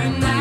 turn that